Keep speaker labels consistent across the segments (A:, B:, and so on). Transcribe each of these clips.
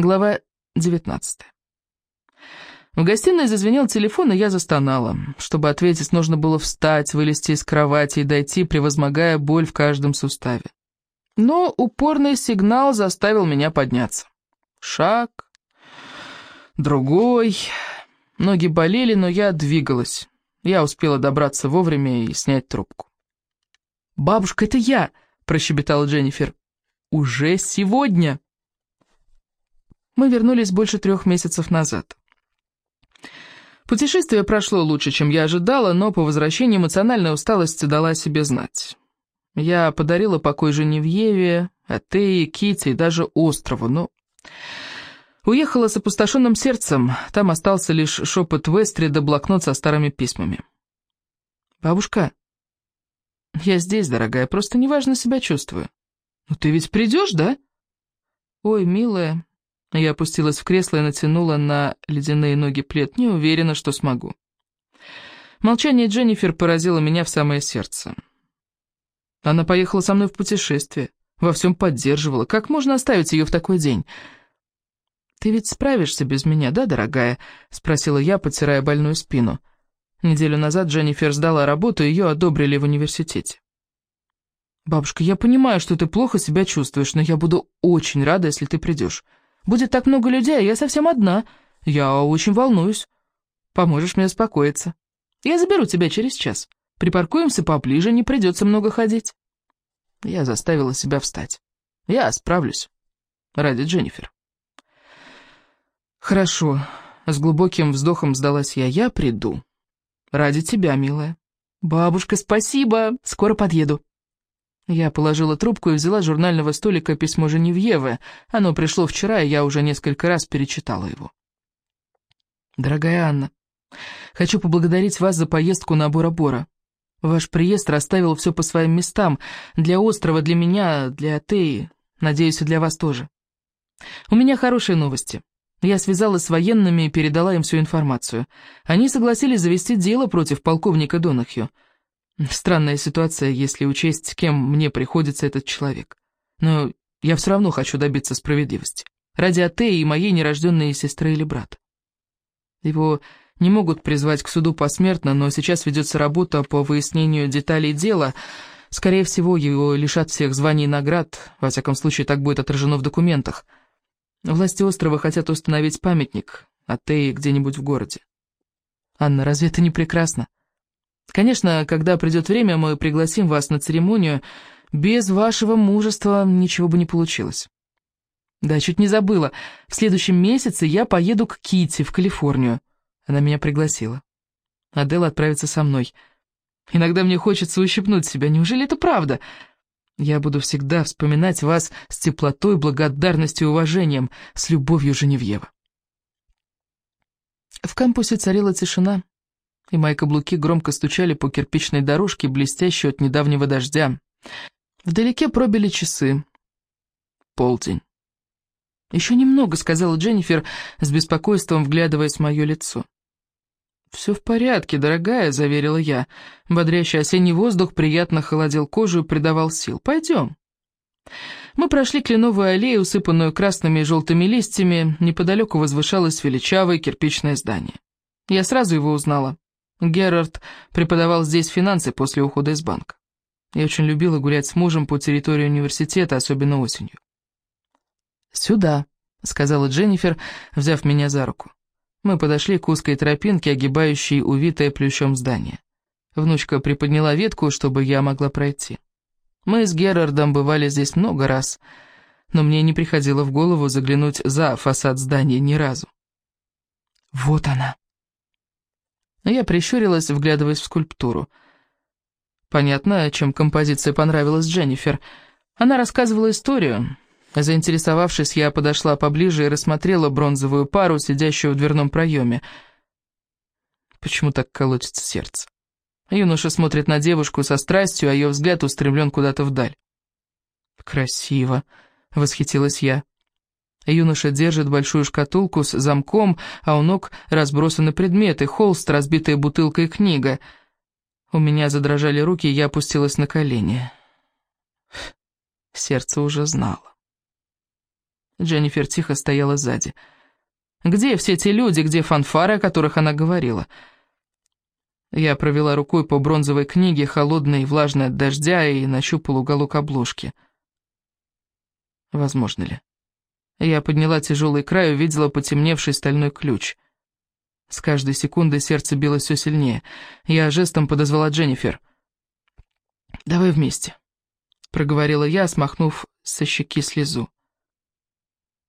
A: Глава 19. В гостиной зазвенел телефон, и я застонала. Чтобы ответить, нужно было встать, вылезти из кровати и дойти, превозмогая боль в каждом суставе. Но упорный сигнал заставил меня подняться. Шаг, другой. Ноги болели, но я двигалась. Я успела добраться вовремя и снять трубку. «Бабушка, это я!» – прощебетала Дженнифер. «Уже сегодня!» Мы вернулись больше трех месяцев назад. Путешествие прошло лучше, чем я ожидала, но по возвращении эмоциональная усталость дала себе знать. Я подарила покой Женевьеве, Атеи, Кити и даже острову, но... Уехала с опустошенным сердцем, там остался лишь шепот Вестри да блокнот со старыми письмами. «Бабушка, я здесь, дорогая, просто неважно себя чувствую». «Ну ты ведь придешь, да?» «Ой, милая, я опустилась в кресло и натянула на ледяные ноги плед, не уверена, что смогу. Молчание Дженнифер поразило меня в самое сердце. Она поехала со мной в путешествие, во всем поддерживала. Как можно оставить ее в такой день? «Ты ведь справишься без меня, да, дорогая?» — спросила я, потирая больную спину. Неделю назад Дженнифер сдала работу, ее одобрили в университете. «Бабушка, я понимаю, что ты плохо себя чувствуешь, но я буду очень рада, если ты придешь. Будет так много людей, а я совсем одна. Я очень волнуюсь. Поможешь мне успокоиться. Я заберу тебя через час. Припаркуемся поближе, не придется много ходить. Я заставила себя встать. Я справлюсь. Ради Дженнифер. Хорошо. С глубоким вздохом сдалась я. Я приду. Ради тебя, милая. Бабушка, спасибо. Скоро подъеду. Я положила трубку и взяла журнального столика письмо Женевьевы. Оно пришло вчера, и я уже несколько раз перечитала его. «Дорогая Анна, хочу поблагодарить вас за поездку на Бора-Бора. Ваш приезд расставил все по своим местам. Для острова, для меня, для Теи. Надеюсь, и для вас тоже. У меня хорошие новости. Я связалась с военными и передала им всю информацию. Они согласились завести дело против полковника Донахью. Странная ситуация, если учесть, кем мне приходится этот человек. Но я все равно хочу добиться справедливости. Ради Атеи и моей нерожденной сестры или брата. Его не могут призвать к суду посмертно, но сейчас ведется работа по выяснению деталей дела. Скорее всего, его лишат всех званий и наград, во всяком случае, так будет отражено в документах. Власти острова хотят установить памятник Атеи где-нибудь в городе. Анна, разве это не прекрасно? Конечно, когда придет время, мы пригласим вас на церемонию. Без вашего мужества ничего бы не получилось. Да, чуть не забыла. В следующем месяце я поеду к Кити в Калифорнию. Она меня пригласила. Адела отправится со мной. Иногда мне хочется ущипнуть себя. Неужели это правда? Я буду всегда вспоминать вас с теплотой, благодарностью и уважением, с любовью Женевьева. В кампусе царила тишина и мои каблуки громко стучали по кирпичной дорожке, блестящей от недавнего дождя. Вдалеке пробили часы. Полдень. «Еще немного», — сказала Дженнифер, с беспокойством вглядываясь в мое лицо. «Все в порядке, дорогая», — заверила я. Бодрящий осенний воздух приятно холодил кожу и придавал сил. «Пойдем». Мы прошли кленовую аллею, усыпанную красными и желтыми листьями. Неподалеку возвышалось величавое кирпичное здание. Я сразу его узнала. Герард преподавал здесь финансы после ухода из банка. Я очень любила гулять с мужем по территории университета, особенно осенью. «Сюда», — сказала Дженнифер, взяв меня за руку. Мы подошли к узкой тропинке, огибающей увитое плющом здание. Внучка приподняла ветку, чтобы я могла пройти. Мы с Герардом бывали здесь много раз, но мне не приходило в голову заглянуть за фасад здания ни разу. «Вот она», я прищурилась, вглядываясь в скульптуру. Понятно, чем композиция понравилась Дженнифер. Она рассказывала историю. Заинтересовавшись, я подошла поближе и рассмотрела бронзовую пару, сидящую в дверном проеме. Почему так колотится сердце? Юноша смотрит на девушку со страстью, а ее взгляд устремлен куда-то вдаль. «Красиво», — восхитилась я. Юноша держит большую шкатулку с замком, а у ног разбросаны предметы, холст, разбитая бутылка и книга. У меня задрожали руки, и я опустилась на колени. Сердце уже знало. Дженнифер тихо стояла сзади. «Где все те люди, где фанфары, о которых она говорила?» Я провела рукой по бронзовой книге, холодной и влажной от дождя, и нащупала уголок обложки. Возможно ли? Я подняла тяжелый край и увидела потемневший стальной ключ. С каждой секундой сердце билось все сильнее. Я жестом подозвала Дженнифер. «Давай вместе», — проговорила я, смахнув со щеки слезу.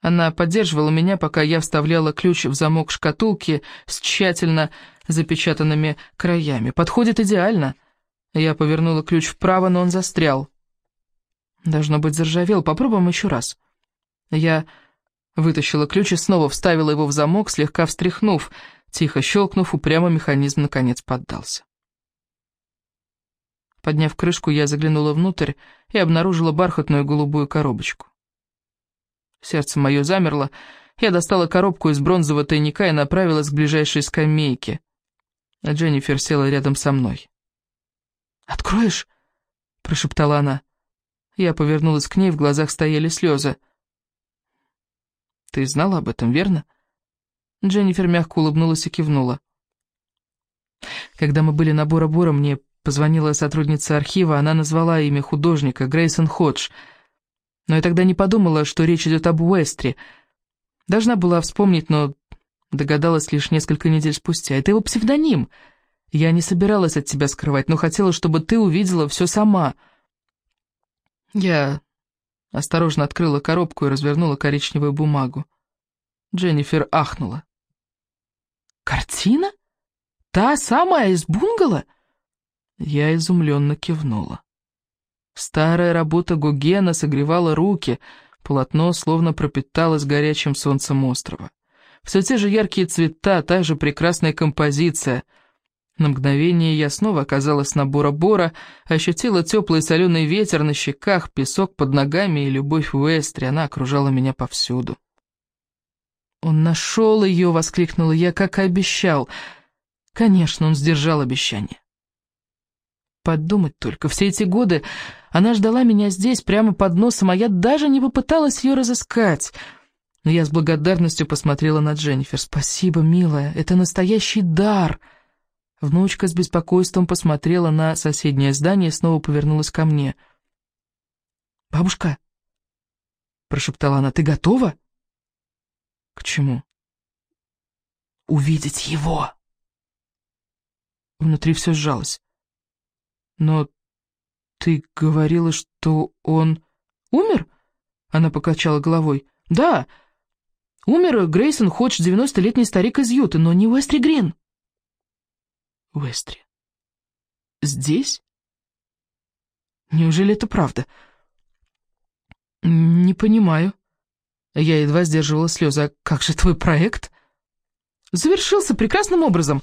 A: Она поддерживала меня, пока я вставляла ключ в замок шкатулки с тщательно запечатанными краями. Подходит идеально. Я повернула ключ вправо, но он застрял. Должно быть, заржавел. Попробуем еще раз. Я вытащила ключ и снова вставила его в замок, слегка встряхнув. Тихо щелкнув, упрямо механизм наконец поддался. Подняв крышку, я заглянула внутрь и обнаружила бархатную голубую коробочку. Сердце мое замерло. Я достала коробку из бронзового тайника и направилась к ближайшей скамейке. Дженнифер села рядом со мной. «Откроешь?» — прошептала она. Я повернулась к ней, в глазах стояли слезы. «Ты знала об этом, верно?» Дженнифер мягко улыбнулась и кивнула. Когда мы были на Бора-Бора, мне позвонила сотрудница архива, она назвала имя художника, Грейсон Ходж — но я тогда не подумала, что речь идет об Уэстре. Должна была вспомнить, но догадалась лишь несколько недель спустя. Это его псевдоним. Я не собиралась от тебя скрывать, но хотела, чтобы ты увидела все сама. Я осторожно открыла коробку и развернула коричневую бумагу. Дженнифер ахнула. «Картина? Та самая из бунгало?» Я изумленно кивнула. Старая работа Гогена согревала руки, полотно словно пропиталось горячим солнцем острова. Все те же яркие цвета, та же прекрасная композиция. На мгновение я снова оказалась на Бора-Бора, ощутила теплый соленый ветер на щеках, песок под ногами и любовь в Уэстре, она окружала меня повсюду. «Он нашел ее!» — воскликнула я, как и обещал. Конечно, он сдержал обещание. Подумать только, все эти годы она ждала меня здесь, прямо под носом, а я даже не попыталась ее разыскать. Я с благодарностью посмотрела на Дженнифер. «Спасибо, милая, это настоящий дар!» Внучка с беспокойством посмотрела на соседнее здание и снова повернулась ко мне. «Бабушка!» — прошептала она. «Ты готова?» «К чему?» «Увидеть его!» Внутри все сжалось. «Но ты говорила, что он умер?» Она покачала головой. «Да, умер Грейсон Ходж, девяностолетний старик из Юты, но не Уэстри Грин». «Уэстри? Здесь? Неужели это правда?» «Не понимаю». Я едва сдерживала слезы. «А как же твой проект?» «Завершился прекрасным образом».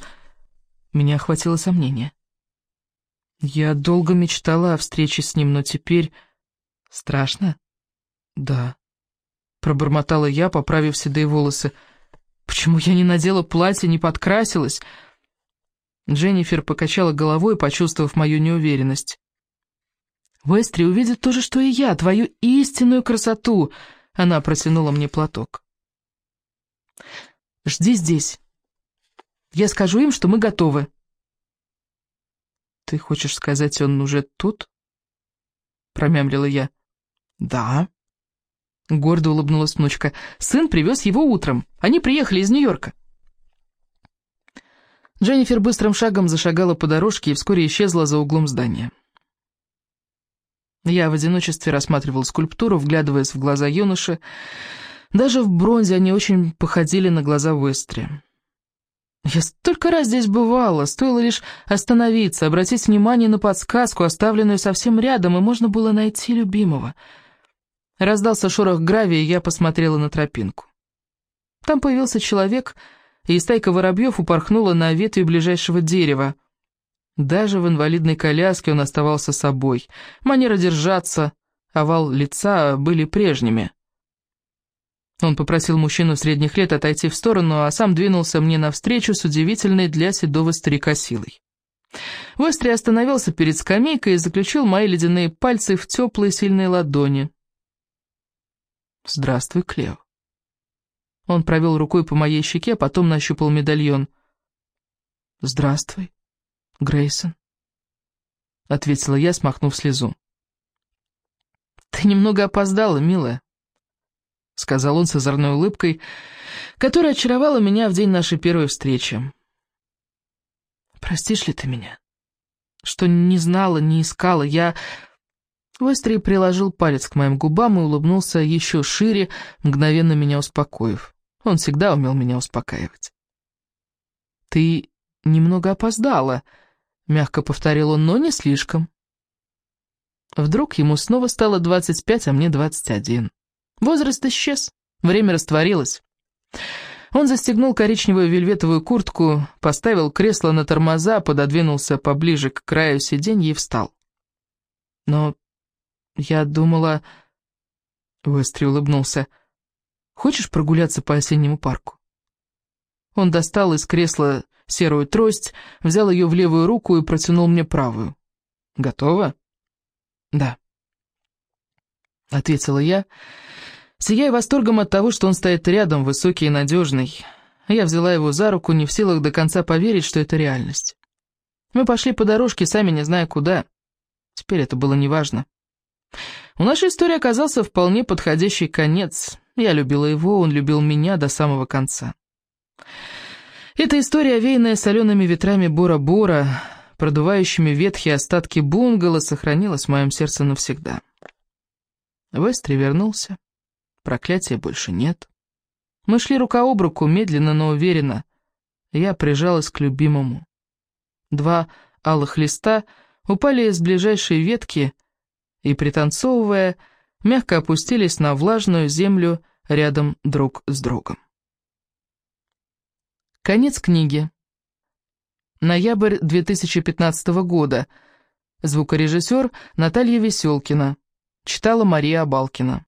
A: Меня охватило сомнение. Я долго мечтала о встрече с ним, но теперь... Страшно? Да. Пробормотала я, поправив седые волосы. Почему я не надела платье, не подкрасилась? Дженнифер покачала головой, почувствовав мою неуверенность. «Вестри увидит то же, что и я, твою истинную красоту!» Она протянула мне платок. «Жди здесь. Я скажу им, что мы готовы». «Ты хочешь сказать, он уже тут?» Промямлила я. «Да». Гордо улыбнулась внучка. «Сын привез его утром. Они приехали из Нью-Йорка». Дженнифер быстрым шагом зашагала по дорожке и вскоре исчезла за углом здания. Я в одиночестве рассматривал скульптуру, вглядываясь в глаза юноши. Даже в бронзе они очень походили на глаза Уэстри. Я столько раз здесь бывала, стоило лишь остановиться, обратить внимание на подсказку, оставленную совсем рядом, и можно было найти любимого. Раздался шорох гравия, и я посмотрела на тропинку. Там появился человек, и стайка воробьев упорхнула на ветви ближайшего дерева. Даже в инвалидной коляске он оставался собой. Манера держаться, овал лица были прежними. Он попросил мужчину средних лет отойти в сторону, а сам двинулся мне навстречу с удивительной для седого старика силой. Вестри остановился перед скамейкой и заключил мои ледяные пальцы в теплые сильные ладони. Здравствуй, Клео. Он провел рукой по моей щеке, потом нащупал медальон. Здравствуй, Грейсон, ответила я, смахнув слезу. Ты немного опоздала, милая, сказал он с озорной улыбкой, которая очаровала меня в день нашей первой встречи. Простишь ли ты меня? Что не знала, не искала, я... Вестрий приложил палец к моим губам и улыбнулся еще шире, мгновенно меня успокоив. Он всегда умел меня успокаивать. «Ты немного опоздала», — мягко повторил он, — «но не слишком». Вдруг ему снова стало двадцать пять, а мне двадцать один. Возраст исчез, время растворилось. Он застегнул коричневую вельветовую куртку, поставил кресло на тормоза, пододвинулся поближе к краю сиденья и встал. «Но я думала...» Вестри улыбнулся. «Хочешь прогуляться по осеннему парку?» Он достал из кресла серую трость, взял ее в левую руку и протянул мне правую. «Готово?» «Да», — ответила я, — Сияя восторгом от того, что он стоит рядом, высокий и надежный, я взяла его за руку, не в силах до конца поверить, что это реальность. Мы пошли по дорожке, сами не зная куда. Теперь это было неважно. У нашей истории оказался вполне подходящий конец. Я любила его, он любил меня до самого конца. Эта история, овеянная солеными ветрами Бора-Бора, продувающими ветхие остатки бунгало, сохранилась в моем сердце навсегда. Вестри вернулся. Проклятия больше нет. Мы шли рука об руку, медленно, но уверенно. Я прижалась к любимому. Два алых листа упали из ближайшей ветки и, пританцовывая, мягко опустились на влажную землю рядом друг с другом. Конец книги. Ноябрь 2015 года. Звукорежиссер Наталья Веселкина. Читала Мария Абалкина.